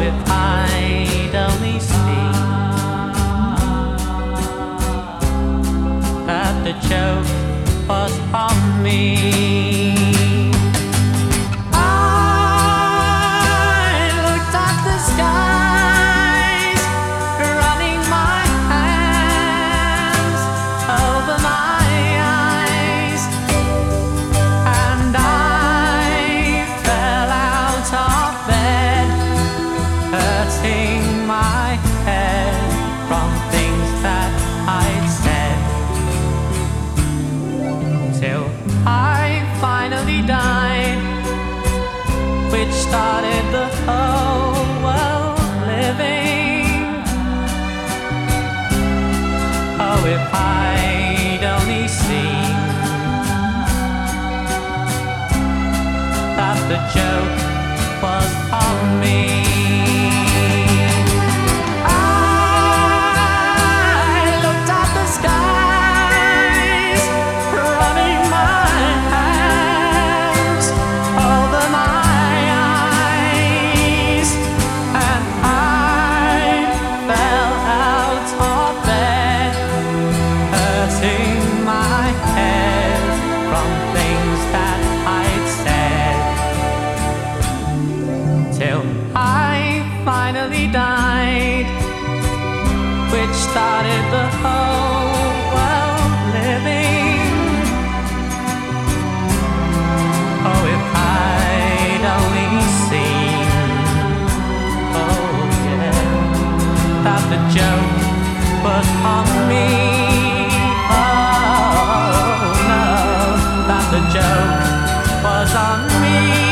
If I'd only that the joke was on me. The joke was on me. Finally died, which started the whole world living. Oh, if I'd only seen, oh yeah, that the joke was on me. Oh no, that the joke was on me.